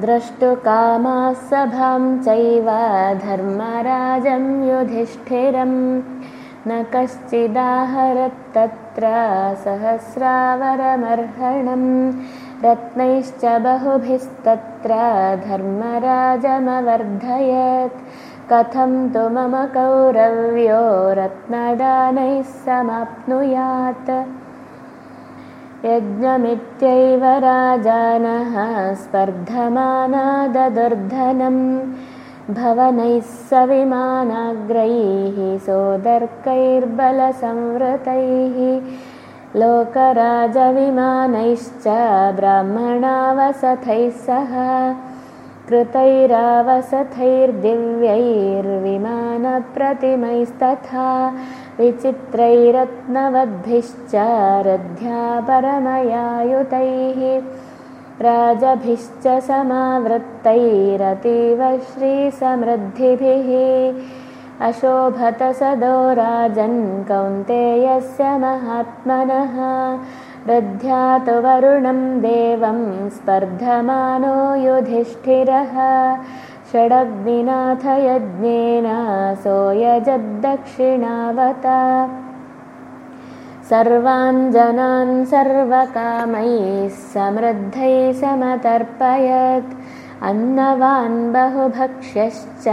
द्रष्टुकामाः सभां चैव धर्मराजं युधिष्ठिरं। न कश्चिदाहरत्तत्र सहस्रावरमर्हणं। रत्नैश्च बहुभिस्तत्र धर्मराजमवर्धयत्। कथं तु मम कौरव्यो रत्नदानैः समाप्नुयात् यज्ञमित्यैव राजानः स्पर्धमानाददुर्धनम्। भवनैः सविमानाग्रैः सोदर्कैर्बलसंवृतैः। लोकराजविमानैश्च ब्राह्मणावसथैः सह कृतैरावसथैर्दिव्यैर्विमानप्रतिमैस्तथा विचित्रैरत्नवद्भिश्च रध्या परमयायुतैः राजभिश्च समावृत्तैरतीव श्रीसमृद्धिभिः अशोभतसदो राजन् कौन्तेयस्य महात्मनः रध्यातु वरुणं देवं स्पर्धमानो युधिष्ठिरः षडग्निनाथयज्ञेन सोऽयजद्दक्षिणावता। सर्वान् जनान् सर्वकामैः समृद्धैः समतर्पयत्। अन्नवान् बहुभक्ष्यश्च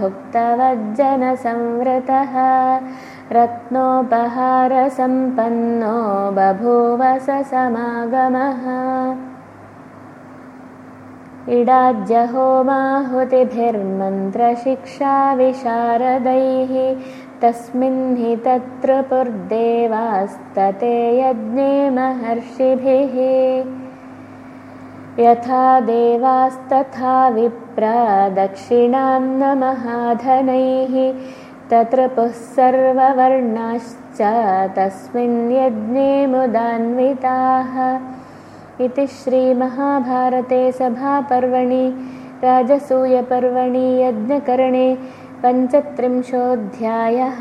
भुक्तवज्जनसंवृतः। रत्नोपहारसम्पन्नो बभूव स समागमः इडाज्यहोमाहुतिभिर्मन्त्रशिक्षाविशारदैः तस्मिन् हि तत्त्रिपुर्देवास्तते यज्ञे महर्षिभिः। यथा देवास्तथा विप्रदक्षिणान्नमहाधनैः ततृपुः सर्ववर्णाश्च तस्मिन् यज्ञे मुदान्विताः इति श्रीमहाभारते सभापर्वणि राजसूयपर्वणि यज्ञकरणे पञ्चत्रिंशोऽध्यायः